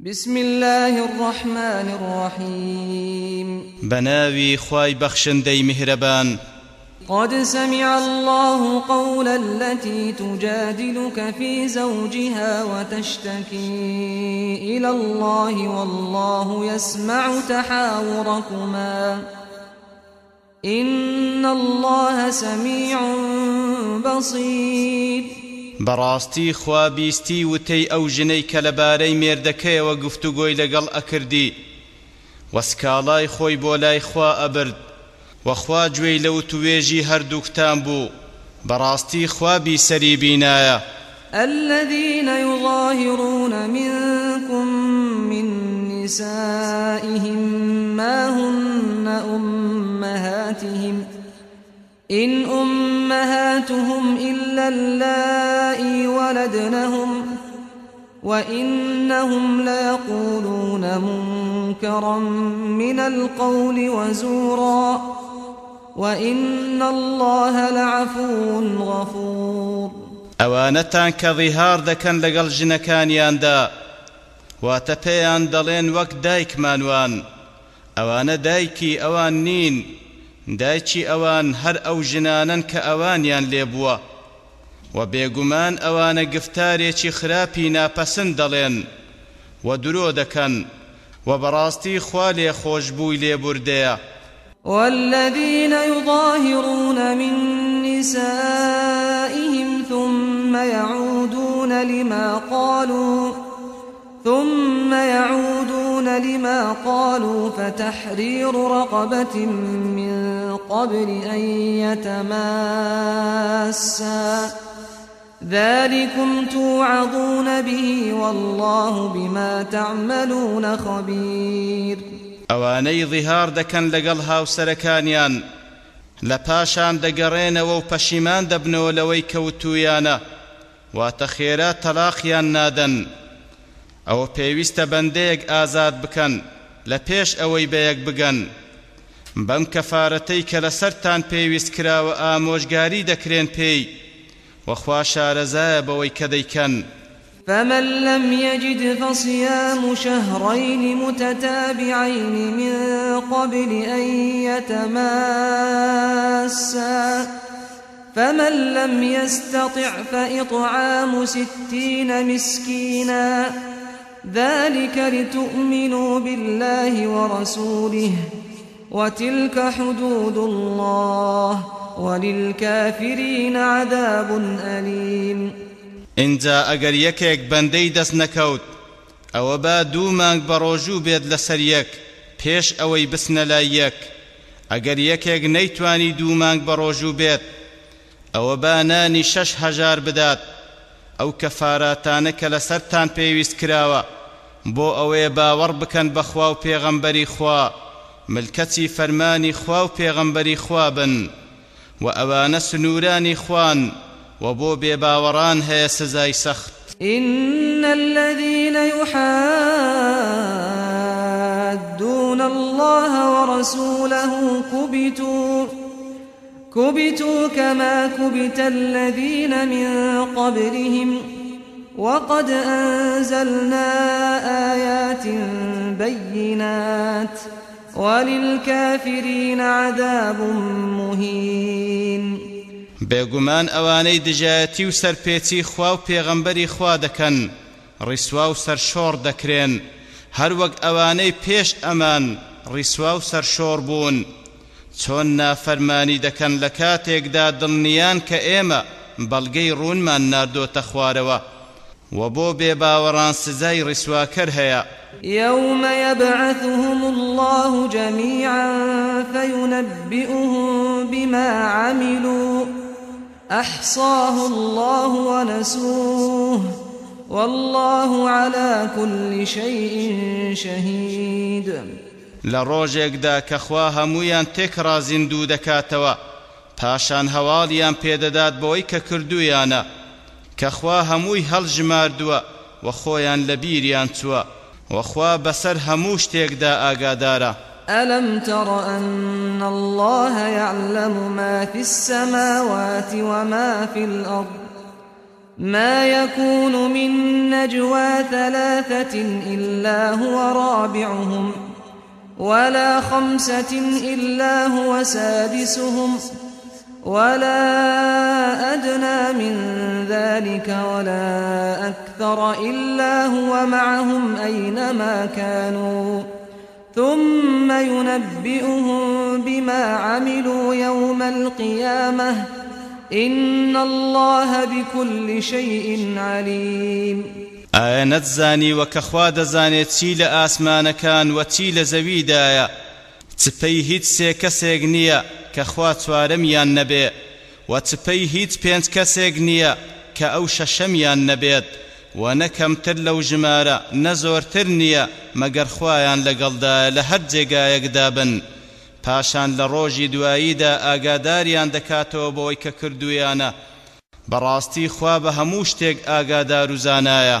بسم الله الرحمن الرحيم. بناوي خواي بخشندي مهربان قد سمع الله قول التي تجادلك في زوجها وتشتكي إلى الله والله يسمع تحاوركما. إن الله سميع بصير. بەڕاستی خوا بیستی وتەی ئەو ژنەی کە لەبارەی مێردەکەیەوە گفتوگۆی لەگەڵ ئەکردی. وەسکاڵای خۆی بۆ لای خوا ئەبرد وەخوا گوێی لەو توێژی هەردووکتان بوو. بەڕاستی خوا بیسەری بینایە. الذين يظاهرون منكم من نسائهم ما هن أمهاتهم إن أمهاتهم إلا اللائي ولدنهم وإنهم ليقولون منكرا من القول وزورا وإن الله لعفو غفور. ئەوانەتان کە ڕیهار دەکەن لەگەڵ ژنەکانیاندا واتە پێیان دەڵێن وەک دایکمانوان ئەوانە دایکی ئەوان نین دایکی ئەوان هەر ئەو ژنانن کە ئەوانیان لێبووە و بێگومان ئەوانە گفتارێکی خراپی ناپەسند دەڵێن و درۆ دەکەن و بەڕاستی خوا لێ خۆشببووی لێبوردەیە. والذين يظاهرون من نسائهم ثم يعودون لما قالوا ثم يعودون لما قالوا فتحرير رقبة من قبل أن يتماسا. ذلكم توعظون به والله بما تعملون خبير. ئەوانەی ظیهار دەکەن لەگەڵ هاوسەرەکانیان لە پاشان دەگەڕێنەوە و پەشیمان دەبنەوە لەوەی کەوتویانە واتە خێرا نادەن ئەوە پێویستە بەندەیەک ئازاد بکەن لە پێش ئەوەی بەیەک بگەن. بەم کەفارەتەی کە لەسەرتان پێویست کراوە ئامۆژگاری دەکرێن پێی وەخوا شارەزایە بەوەی کە دەیکەن. فمن لم يجد فصيام شهرين متتابعين من قبل أن يتماسا فمن لم يستطع فإطعام ستين مسكينا ذلك لتؤمنوا بالله ورسوله وتلك حدود الله وللكافرين عذاب أليم. اینجا ئەگەر یەکێک بەندەی دەست نەکەوت ئەوە با دوو مانگ بە ڕۆژوو بێت لەسەر یەک پێش ئەوەی بسنە لای یەک ئەگەر یەکێک نەیتوانی مانگ بە ڕۆژوو بێت با نانی شەش هەژار بدات ئەو کەفاراتانە کە لەسەرتان پێویست کراوە بۆ ئەوەیە باوەڕ بکەن بەخوا و پێغەمبەری خوا. ملکەچی فەرمانی خوا و پێغەمبەری خوا بن. و ئەوانە سنوورەکانی خوان وبۆ بێباوەڕان هەیە سزای سەخت إن الذين يحادون الله ورسوله كبتوا كبتوا كما كبت الذين من قبلهم. وقد أنزلنا آيات بينات وللكافرين عذاب مهين. بێگومان ئەوانەی دژایەتی و سەرپێچی خوا و پێغەمبەری خوا دەکەن ڕیسوا و سەرشۆڕ دەکرێن. هەروەک ئەوانەی پێش ئەمان ڕیسوا و سەرشۆڕ بوون. چۆن نافەرمانی دەکەن لە کاتێکدا دڵنیان کە ئێمە بەڵگەی ڕوونمان ناردۆتە خوارەوە. وبو بباوران سزاي رسواكر هيا يوم يبعثهم الله جميعا فينبئهم بما عملوا. أحصاه الله ونسوه. والله على كل شيء شهيد. لروجێکدا کە خوا هەمویان تێکڕا زیندوو دەکاتەوە پاشان هەواڵیان پێدەدات بەوەی کە کردویانە کەخوا هەمووی هەڵژماردووە و خۆیان لە چووە وخوا بەسەر هەموو شتێکدا ألم تر أن الله يعلم ما في السماوات وما في الأرض؟ ما يكون من نجوى ثلاثة إلا هو رابعهم ولا خمسة إلا هو سادسهم. ولا أدنى من ذلك ولا أكثر إلا هو معهم أينما كانوا. ثم ينبئهم بما عملوا يوم القيامة. إن الله بكل شيء عليم. ئایا نەتزانی خوا دەزانێت چی لە ئاسمانەکان و چی لە زەویدایە کە خوا چوارەمیان نەبێ و چپەی هیچ پێنج کەسێک نییە کە ئەو شەشەمیان نەبێت و نەکەمتر لەو ژمارە نەزۆرتر نییە مەگەر خوایان لەگەڵدایە لە هەر جێگایەکدا بن. پاشان لە ڕۆژی دواییدا ئاگاداریان دەکاتەوە بۆی کە کردویانە بەڕاستی خوا بە هەموو شتێک ئاگادار و زانایە.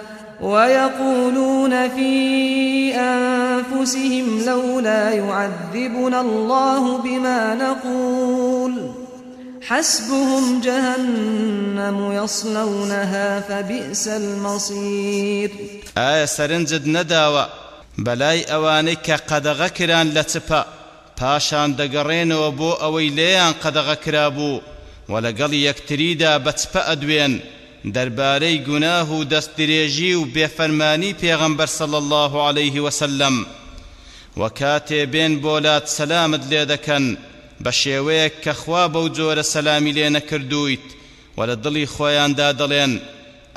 ويقولون في أنفسهم لولا يعذبنا الله بما نقول. حسبهم جهنم يصلونها فبئس المصير. آية سرنجد نداوة. کە قەدەغە کران لە چپە پاشان دەگەڕێنەوە بۆ ئەوەی لێیان قەدەغە کرابوو و لەگەڵ یەکتریدا بە چپە ئەدوێن دەربارەی گوناه و دەستدرێژی و بێفەرمانی پێغەمبەر صلی الله عليه وسلم. و کاتێ بێن بۆلات سەلامت لێ دەکەن بە شێوەیەک کە خوا بەو جۆرە سەلامی لێ نەکردویت و لە دڵی خۆیاندا دەڵێن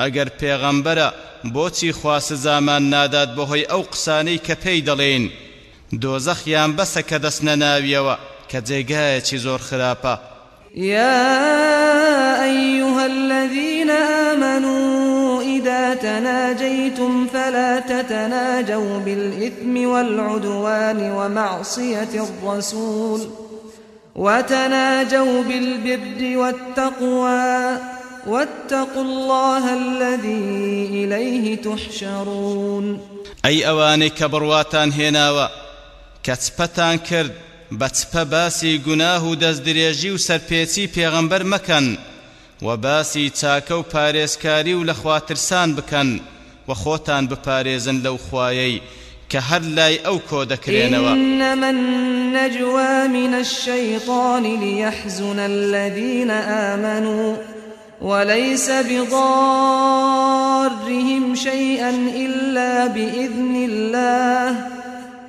ئەگەر پێغەمبەرە بۆچی خوا سزامان نادات بەهۆی ئەو قسانەی کە پێی دەڵێن؟ دۆزەخیان بەسە کە دەست نەناویەوە کە جێگایەکی زۆر خراپە. يا أيها تناجيتم فلا تتناجوا بالإثم والعدوان ومعصية الرسول وتناجوا بالبر والتقوى واتقوا الله الذي إليه تحشرون. أي أواني كبرواتان هناوا كتبتان كرد بەچپە باسی گوناه و دەستدرێژی و سەرپێچی و باسی چاکە و پارێزکاری و لە خواترسان بکەن و خۆتان بپارێزن لەو خوایەی کە هەر لای ئەو کۆ دەکرێنەوە. إنما النجوى من الشيطان ليحزن الذين آمنوا وليس بضارهم شيئا إلا بإذن الله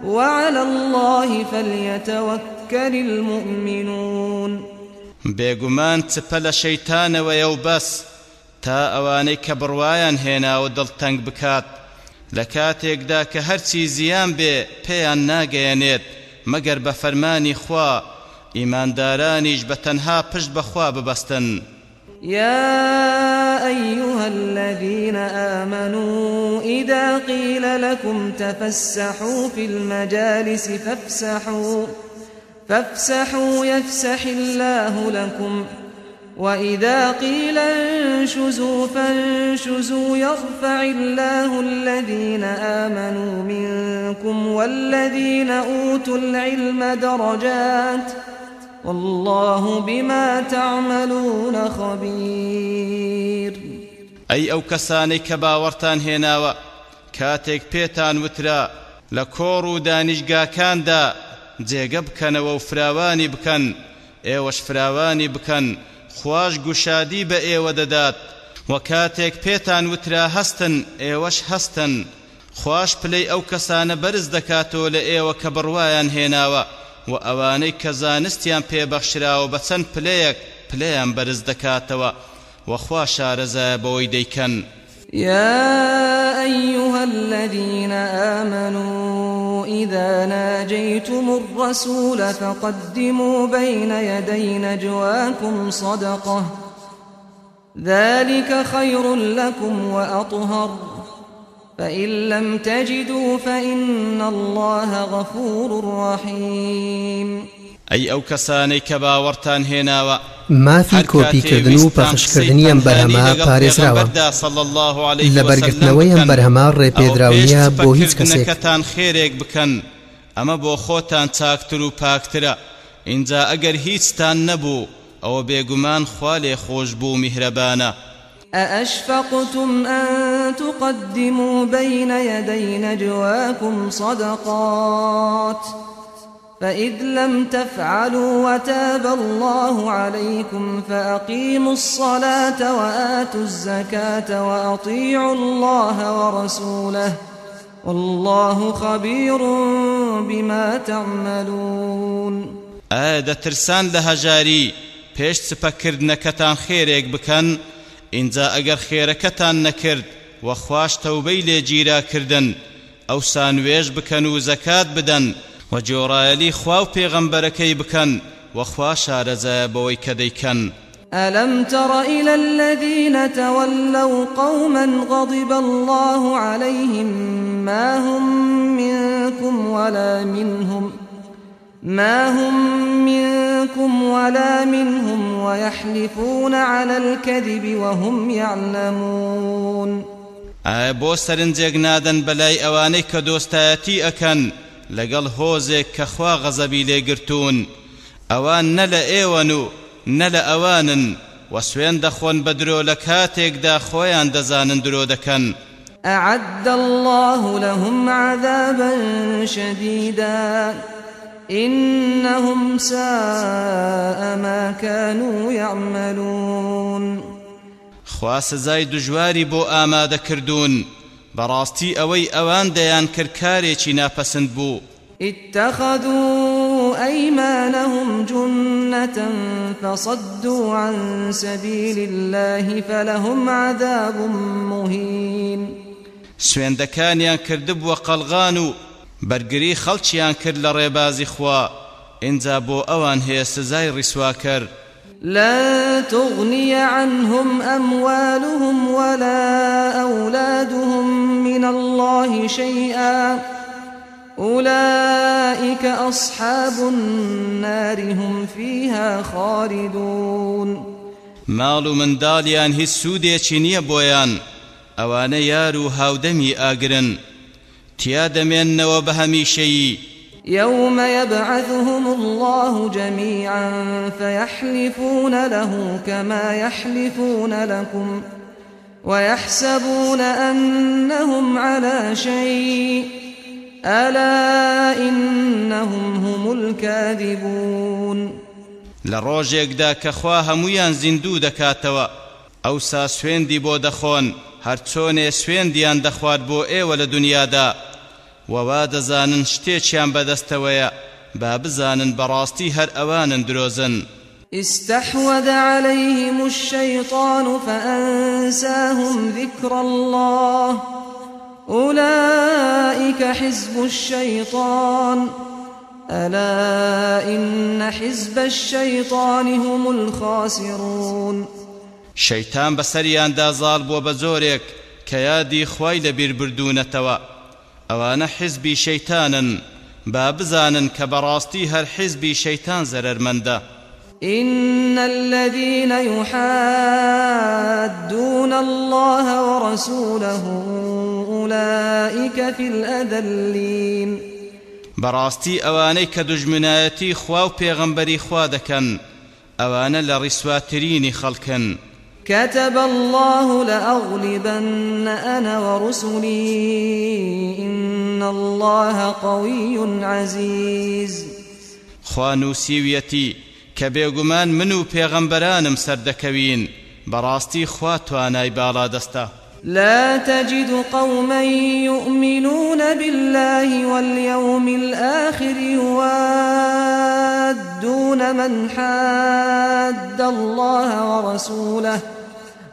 وعلى الله فليتوكل المؤمنون. بێگومان چپە لە شەیتانەوەیە و بەس تا ئەوانەی کە بڕوایان هێناوە دڵتەنگ بکات. لە کاتێکدا کە هەرچی زیان بێ پێیان ناگەیەنێت مەگەر بە فەرمانی خوا ئیماندارانیش بە تەنها پشت بەخوا ببەستن. يا أيها الذين آمنوا إذا قيل لكم تفسحوا في المجالس فافسحوا. فافسحوا يفسح الله لكم. وإذا قيل انشزوا فانشزوا يرفع الله الذين آمنوا منكم والذين أوتوا العلم درجات ۖ. والله بما تعملون خبير. أي أو كساني كباورتان هناوا كاتيك بيتان وترا لكورو دانشگاکان دا جێگە بکەنەوە و فراوانی بکەن. ئێوەش فراوانی بکەن. خوش گوشادی بە ئێوە دەدات. و کاتێک پێتان وترا هەستن ئێوەش هەستن. خوش پلەی ئەو کەسانە بەرز دەکاتەوە لە ئێوە کە بڕوایان هێناوە. و ئەوانەی کە زانستیان پێبەخشراوە بە چەند پلەیەک پلەیان بەرز دەکاتەوە. وەخوا شارەزایە بەوەی دەیکەن. يا أيها الذين آمنوا إذا ناجيتم الرسول فقدموا بين يدي نجواكم صدقة. ذلك خير لكم وأطهر. فإن لم تجدوا فإن الله غفور رحيم. ئەی ئەو کەسانەی کە باوەڕتان هێناوە مافی کۆپیکردن و پەخشکردنی ئەم بەرهەما پارێزراوە. لە بەرگرتنەوەی ئەم بەرهەما ڕێپێدراونیە بۆ هیچ کەسێکتان خێرێک بکەن. ئەمە بۆ خۆتان چاکتر و پاکترە. اینجا ئەگەر هیچتان نەبوو ئەوە بێگومان خوا لێ خۆش بوو میهرەبانە. أأشفقتم أن تقدموا بين يدي نجواكم صدقات. فإذ لم تفعلوا وتاب الله عليكم فأقيموا الصلاة وآتوا الزكاة وأطيعوا الله ورسوله والله خبير بما تعملون. آه ترسان لها جاري پێش سپەکردنەکەتان خێرێک بکەن. اینجا ئەگەر خێرەکەتان نەکرد وەخواش تەوبەی گیراکردن ئەو سانوێژ بکەن و زەکات بدەن. و جۆڕایەلی خوا و پێغەمبەرەکەی بکەن وەخوا شارەزایە بەوەی کە دەیکەن. ألم تر إلى الذين تولوا قوما غضب الله عليهم ما هم منكم ولا منهم ما هم منكم ولا منهم ويحلفون على الكذب وهم يعلمون. بۆ سەرنجێک نادەن بەلای ئەوانەی کە دۆستایەتی ئەکەن لەگەڵ هۆزێک کە خوا غەزەبی لێگرتوون ئەوان نە لە ئێوەن و نە لە ئەوانن و سوێن دەخۆن بە درۆ لە کاتێکدا خۆیان دەزانن درۆ دەکەن. أعد الله لهم عذابا شديدا. إنهم ساء ما كانوا يعملون. خوا سزای دژواری بۆ ئامادە بەڕاستی ئەوەی ئەوان دەیانکرد کاری ناپەسەند بوو اتخذوا أيمانهم جنة فصدوا عن سبيل الله فلهم عذاب مهين. سوێندەکانیان کردبووە قەلغان و بەرگری خەڵکیان کرد لە ڕێبازی خوا. ئینجا بۆ ئەوان هەیە سزای ڕیسواکەر لا تغني عنهم أموالهم ولا أولادهم من الله شيئا. أولئك أصحاب النار هم فيها خالدون. ماڵ و منداڵیان هیچ سوودێکی نییە بۆیان. ئەوانە یار و هاودەمی ئاگرن. تیا دەمێننەوە بە هەمیشەیی. يوم يبعثهم الله جميعا فيحلفون له كما يحلفون لكم ويحسبون أنهم على شيء ألا إنهم هم الكاذبون. لە ڕۆژێک کە خوا هەموویان زیندوو دەکاتەوە ئەو سا سوێندی بۆ دەخۆن هەرچۆنێ سوێندیان دەخوات بۆ ئێوە لە دنیادا. وەوا دەزانن شتێکیان بەدەستەوەیە؟ با بزانن بەڕاستی هەر ئەوانن درۆزن. استحوذ عليهم الشيطان فأنساهم ذكر الله. أولئك حزب الشيطان. ألا إن حزب الشيطان هم الخاسرون. زاڵ بۆ بە زۆرێک کە یادی خوای لەبیر بردوونەتەوە ئەوانە حزبی شەیتانن با بزانن کە بەڕاستی هەر حزبی شەیتان إن الذين يحادون الله ورسوله أولئك في الأذلين. براستي أواني كدجمنايتي خواو بيغمبري خوادكن أوانا لرسواترين خلقن كتب الله لأغلبن أنا ورسلي إن الله قوي عزيز. خوانو سيويتي كبيغمان منو پیغمبرانم سردكوين براستي خواتواناي بالا دستا لا تجد قوما يؤمنون بالله واليوم الآخر يوادون من حاد الله ورسوله.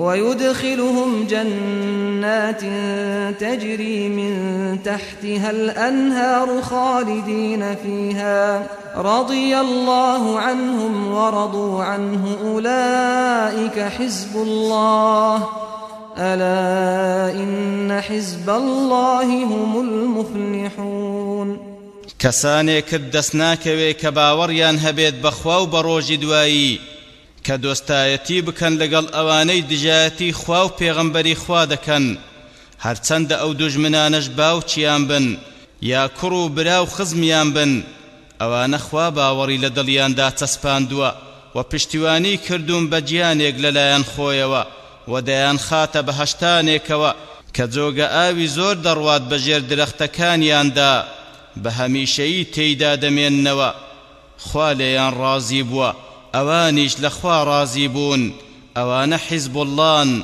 ويدخلهم جنات تجري من تحتها الأنهار خالدين فيها. رضي الله عنهم ورضوا عنه أولئك حزب الله. ألا إن حزب الله هم المفلحون. کەسانێک کرد دەستناکەوێ کە باوەڕیان هەبێت بەخوا کە دۆستایەتی بکەن لەگەڵ ئەوانەی دژایەتی خوا و پێغەمبەری خوا دەکەن. هەرچەندە ئەو دوژمنانەش باوچیان بن؟ یا کوڕ و برا و خزمیان بن؟ ئەوانە خوا باوەڕی لە دڵیاندا چەسپاندووە و پشتیوانی کردوون بە گیانێک لەلایەن خۆیەوە و دەیان خاتە بە هەشتانێکەوە کە جۆگە ئاوی زۆر دەڕوات بەژێر درەختەکانیاندا. بە هەمیشەیی تێیدا دەمێننەوە. خوا لێیان ڕازی بووە. ئەوانیش لەخوا ڕازی بوون ئەوانە حیزب اللهن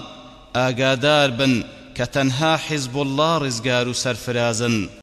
ئاگادار بن کە تەنها حیزب الله ڕزگار و سەرفرازن